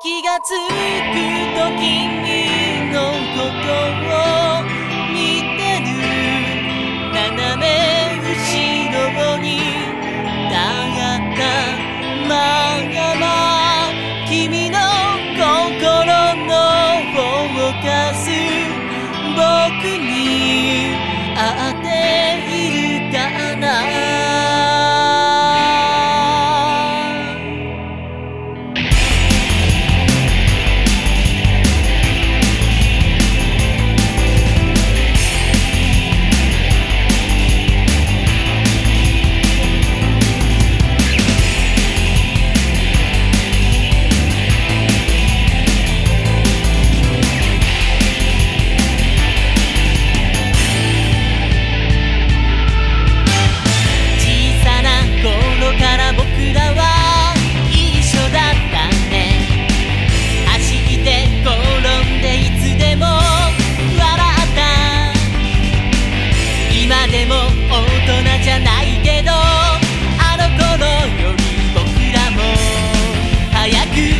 気がつくと君のことを見てる斜め後ろにたがったまがま君の心のフォかす僕にでも大人じゃないけどあの頃より僕らも早く